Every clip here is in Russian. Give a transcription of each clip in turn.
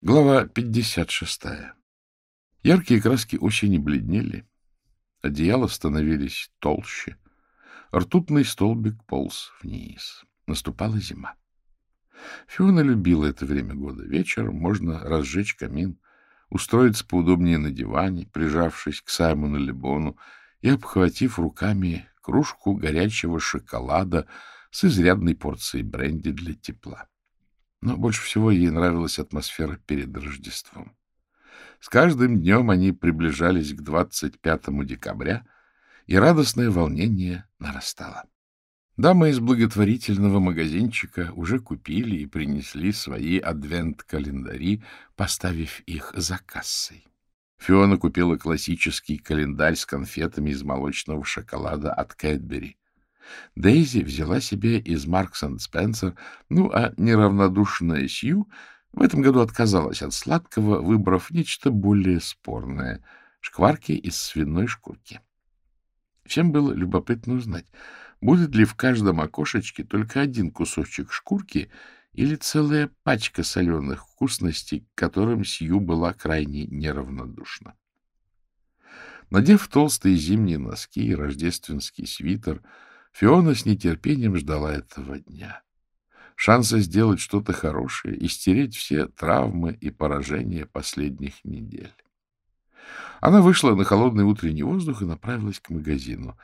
Глава 56. Яркие краски осени бледнели, одеяла становились толще, ртутный столбик полз вниз. Наступала зима. Фиона любила это время года. Вечером можно разжечь камин, устроиться поудобнее на диване, прижавшись к Саймону Лебону и обхватив руками кружку горячего шоколада с изрядной порцией бренди для тепла. Но больше всего ей нравилась атмосфера перед Рождеством. С каждым днем они приближались к 25 декабря, и радостное волнение нарастало. Дамы из благотворительного магазинчика уже купили и принесли свои адвент-календари, поставив их за кассой. Фиона купила классический календарь с конфетами из молочного шоколада от Кэтбери. Дейзи взяла себе из Маркс энд Спенсер, ну, а неравнодушная Сью в этом году отказалась от сладкого, выбрав нечто более спорное — шкварки из свиной шкурки. Всем было любопытно узнать, будет ли в каждом окошечке только один кусочек шкурки или целая пачка соленых вкусностей, к которым Сью была крайне неравнодушна. Надев толстые зимние носки и рождественский свитер — Фиона с нетерпением ждала этого дня. Шанса сделать что-то хорошее и стереть все травмы и поражения последних недель. Она вышла на холодный утренний воздух и направилась к магазину.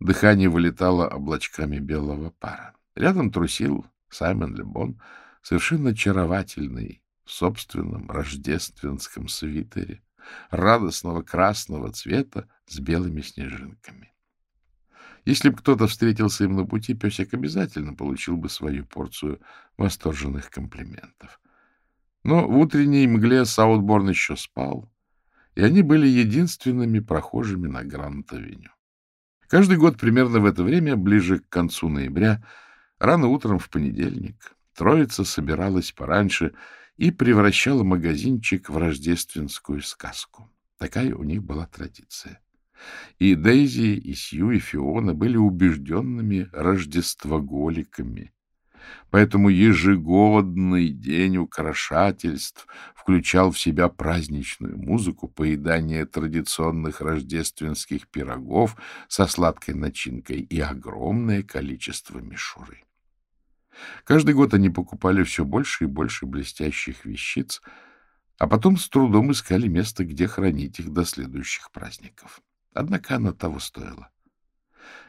Дыхание вылетало облачками белого пара. Рядом трусил Саймон Лебон, совершенно очаровательный, в собственном рождественском свитере, радостного красного цвета с белыми снежинками. Если бы кто-то встретился им на пути, песик обязательно получил бы свою порцию восторженных комплиментов. Но в утренней мгле Саутборн еще спал, и они были единственными прохожими на Гранд-авеню. Каждый год примерно в это время, ближе к концу ноября, рано утром в понедельник, троица собиралась пораньше и превращала магазинчик в рождественскую сказку. Такая у них была традиция. И Дейзи, и Сью, и Фиона были убежденными рождествоголиками. Поэтому ежегодный день украшательств включал в себя праздничную музыку, поедание традиционных рождественских пирогов со сладкой начинкой и огромное количество мишуры. Каждый год они покупали все больше и больше блестящих вещиц, а потом с трудом искали место, где хранить их до следующих праздников. Однако оно того стоило.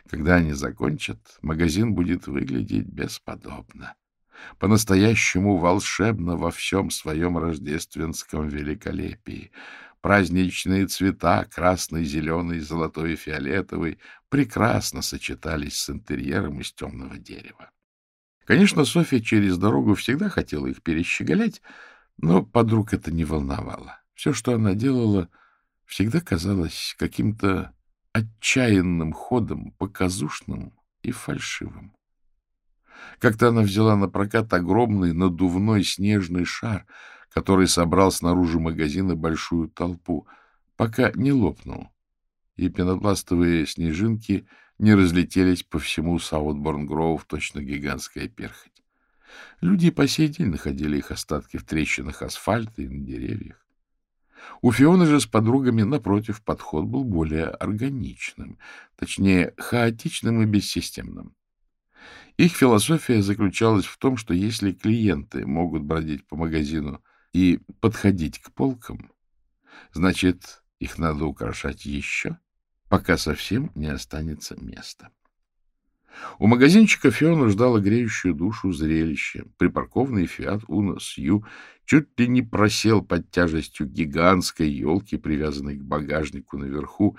Когда они закончат, магазин будет выглядеть бесподобно. По-настоящему волшебно во всем своем рождественском великолепии. Праздничные цвета, красный, зеленый, золотой и фиолетовый, прекрасно сочетались с интерьером из темного дерева. Конечно, Софья через дорогу всегда хотела их перещеголять, но подруг это не волновало. Все, что она делала — всегда казалось каким-то отчаянным ходом, показушным и фальшивым. Как-то она взяла на прокат огромный надувной снежный шар, который собрал снаружи магазина большую толпу, пока не лопнул, и пенопластовые снежинки не разлетелись по всему Саутборн-Гроув, точно гигантская перхоть. Люди по сей день находили их остатки в трещинах асфальта и на деревьях. У Фионы же с подругами, напротив, подход был более органичным, точнее, хаотичным и бессистемным. Их философия заключалась в том, что если клиенты могут бродить по магазину и подходить к полкам, значит, их надо украшать еще, пока совсем не останется места. У магазинчика Фиона ждала греющую душу зрелище. Припаркованный Фиат Уно Сью чуть ли не просел под тяжестью гигантской елки, привязанной к багажнику наверху,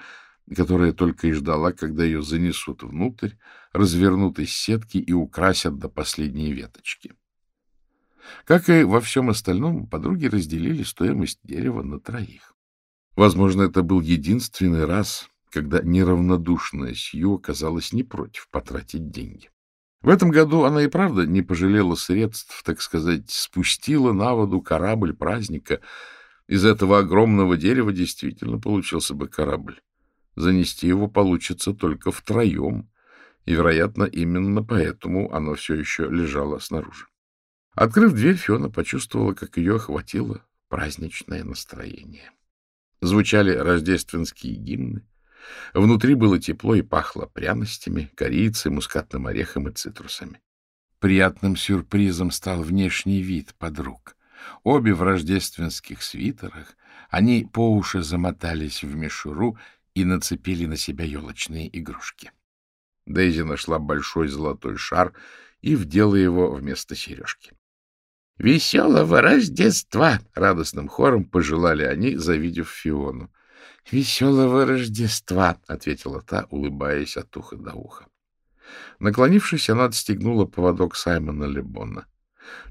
которая только и ждала, когда ее занесут внутрь, развернут из сетки и украсят до последней веточки. Как и во всем остальном, подруги разделили стоимость дерева на троих. Возможно, это был единственный раз, когда неравнодушная Сью оказалась не против потратить деньги. В этом году она и правда не пожалела средств, так сказать, спустила на воду корабль праздника. Из этого огромного дерева действительно получился бы корабль. Занести его получится только втроем, и, вероятно, именно поэтому оно все еще лежало снаружи. Открыв дверь, Фиона почувствовала, как ее охватило праздничное настроение. Звучали рождественские гимны. Внутри было тепло и пахло пряностями, корицей, мускатным орехом и цитрусами. Приятным сюрпризом стал внешний вид подруг. Обе в рождественских свитерах, они по уши замотались в мишуру и нацепили на себя елочные игрушки. Дейзи нашла большой золотой шар и вдела его вместо сережки. «Веселого Рождества!» — радостным хором пожелали они, завидев Фиону. «Веселого Рождества!» — ответила та, улыбаясь от уха до уха. Наклонившись, она отстегнула поводок Саймона Лебона.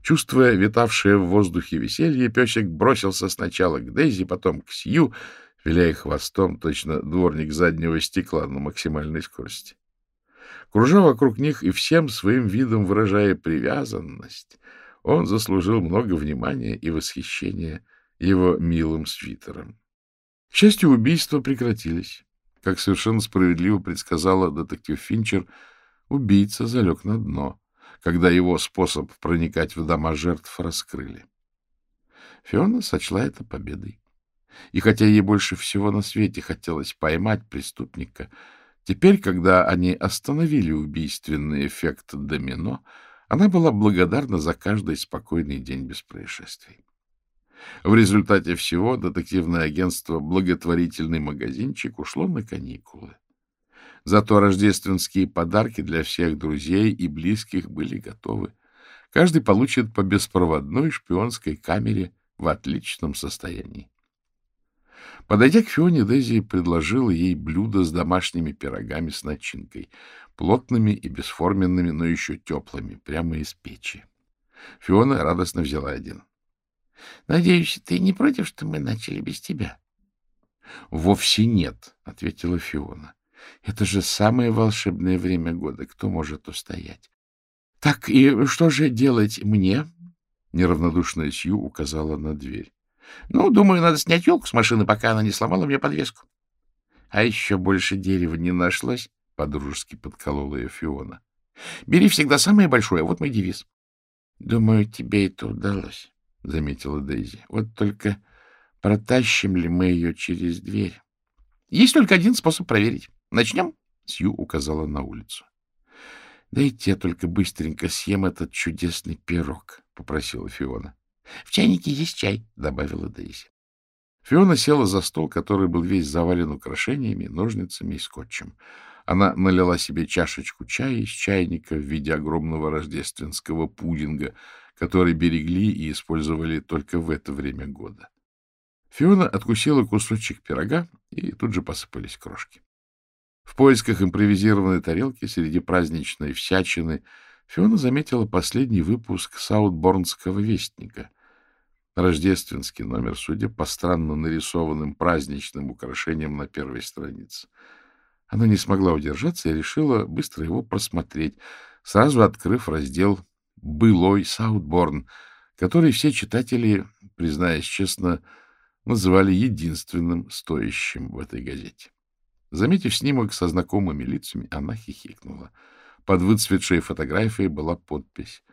Чувствуя витавшее в воздухе веселье, песик бросился сначала к Дейзи, потом к Сью, виляя хвостом, точно дворник заднего стекла на максимальной скорости. Кружа вокруг них и всем своим видом выражая привязанность, он заслужил много внимания и восхищения его милым свитером. К счастью, убийства прекратились. Как совершенно справедливо предсказала детектив Финчер, убийца залег на дно, когда его способ проникать в дома жертв раскрыли. Фиона сочла это победой. И хотя ей больше всего на свете хотелось поймать преступника, теперь, когда они остановили убийственный эффект домино, она была благодарна за каждый спокойный день без происшествий. В результате всего детективное агентство «Благотворительный магазинчик» ушло на каникулы. Зато рождественские подарки для всех друзей и близких были готовы. Каждый получит по беспроводной шпионской камере в отличном состоянии. Подойдя к Фионе, Дейзи предложила ей блюдо с домашними пирогами с начинкой, плотными и бесформенными, но еще теплыми, прямо из печи. Фиона радостно взяла один. — Надеюсь, ты не против, что мы начали без тебя? — Вовсе нет, — ответила Фиона. — Это же самое волшебное время года. Кто может устоять? — Так и что же делать мне? — неравнодушная Сью указала на дверь. — Ну, думаю, надо снять елку с машины, пока она не сломала мне подвеску. — А еще больше дерева не нашлось, — подружески подколола ее Фиона. — Бери всегда самое большое, вот мой девиз. — Думаю, тебе это удалось, — заметила Дейзи. — Вот только протащим ли мы ее через дверь? — Есть только один способ проверить. Начнем? — Сью указала на улицу. — Дайте я только быстренько съем этот чудесный пирог, — попросила Фиона. — В чайнике есть чай, — добавила Дейзи. Фиона села за стол, который был весь завален украшениями, ножницами и скотчем. Она налила себе чашечку чая из чайника в виде огромного рождественского пудинга, который берегли и использовали только в это время года. Фиона откусила кусочек пирога, и тут же посыпались крошки. В поисках импровизированной тарелки среди праздничной всячины Фиона заметила последний выпуск Саутборнского вестника — Рождественский номер, судя по странно нарисованным праздничным украшениям на первой странице. Она не смогла удержаться и решила быстро его просмотреть, сразу открыв раздел «Былой Саутборн», который все читатели, признаясь честно, называли единственным стоящим в этой газете. Заметив снимок со знакомыми лицами, она хихикнула. Под выцветшей фотографией была подпись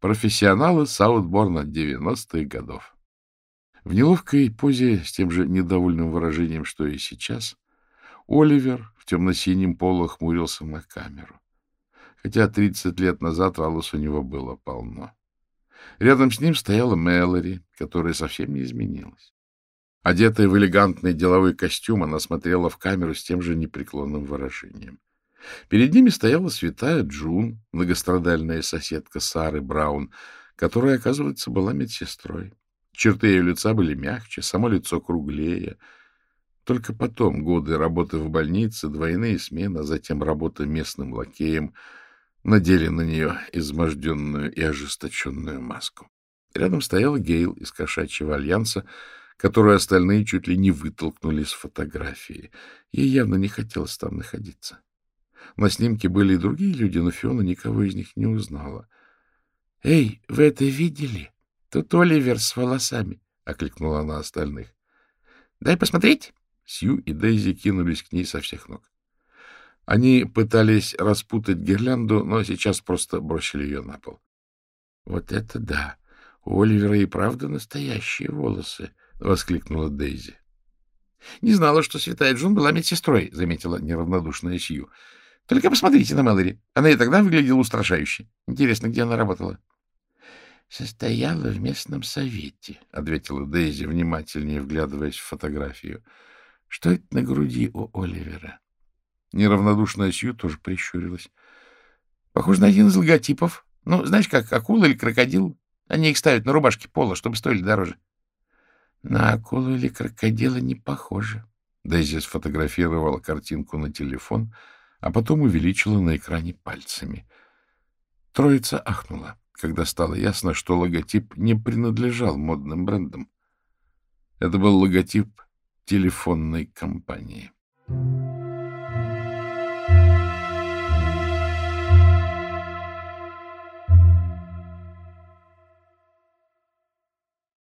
«Профессионалы Саутборна 90-х годов». В неловкой позе, с тем же недовольным выражением, что и сейчас, Оливер в темно-синем поло хмурился на камеру. Хотя тридцать лет назад волос у него было полно. Рядом с ним стояла Мэлори, которая совсем не изменилась. Одетая в элегантный деловой костюм, она смотрела в камеру с тем же непреклонным выражением. Перед ними стояла святая Джун, многострадальная соседка Сары Браун, которая, оказывается, была медсестрой. Черты ее лица были мягче, само лицо круглее. Только потом годы работы в больнице, двойные смены, а затем работа местным лакеем надели на нее изможденную и ожесточенную маску. Рядом стоял Гейл из кошачьего альянса, которую остальные чуть ли не вытолкнули с фотографии. Ей явно не хотелось там находиться. На снимке были и другие люди, но Фиона никого из них не узнала. — Эй, вы это видели? Тут Оливер с волосами, — окликнула она остальных. — Дай посмотреть. Сью и Дейзи кинулись к ней со всех ног. Они пытались распутать гирлянду, но сейчас просто бросили ее на пол. — Вот это да! — У Оливера и правда настоящие волосы, — воскликнула Дейзи. — Не знала, что святая Джун была медсестрой, — заметила неравнодушная Сью. — Только посмотрите на Мэлори. Она и тогда выглядела устрашающе. Интересно, где она работала? — Состояла в местном совете, — ответила Дейзи, внимательнее вглядываясь в фотографию. — Что это на груди у Оливера? Неравнодушная Сью тоже прищурилась. — Похоже на один из логотипов. Ну, знаешь, как акула или крокодил. Они их ставят на рубашке пола, чтобы стоили дороже. — На акулу или крокодила не похоже. Дейзи сфотографировала картинку на телефон, а потом увеличила на экране пальцами. Троица ахнула, когда стало ясно, что логотип не принадлежал модным брендам. Это был логотип телефонной компании.